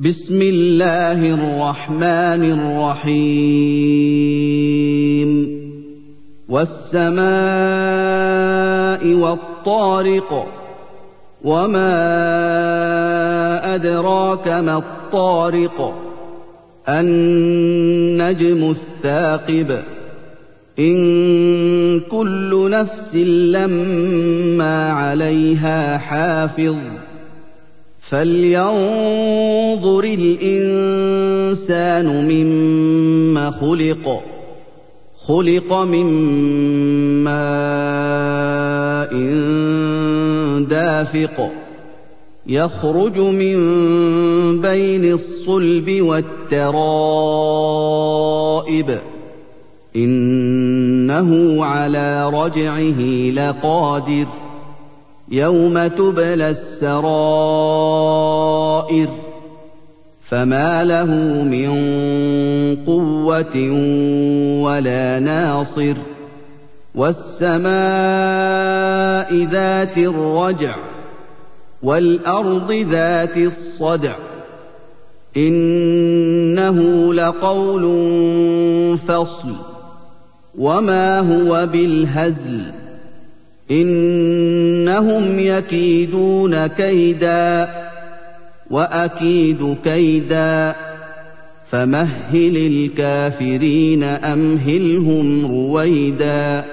بسم الله الرحمن الرحيم. والسماء والطارق وما أدراك ما الطارق. النجم الثاقب. إن كل نفس لما عليها حافظ. فلينظر الانسان مما خلق خلق من ماء دافق يخرج من بين الصلب والترائب انه على رجعه لقادر يوم تبلى السرائر فما له من قوه ولا ناصر والسماء ذات الرجع والارض ذات الصدع انه لقول فصل وما هو بالهزل إنهم يكيدون كيدا وأكيد كيدا فمهل الكافرين أمهلهم رويدا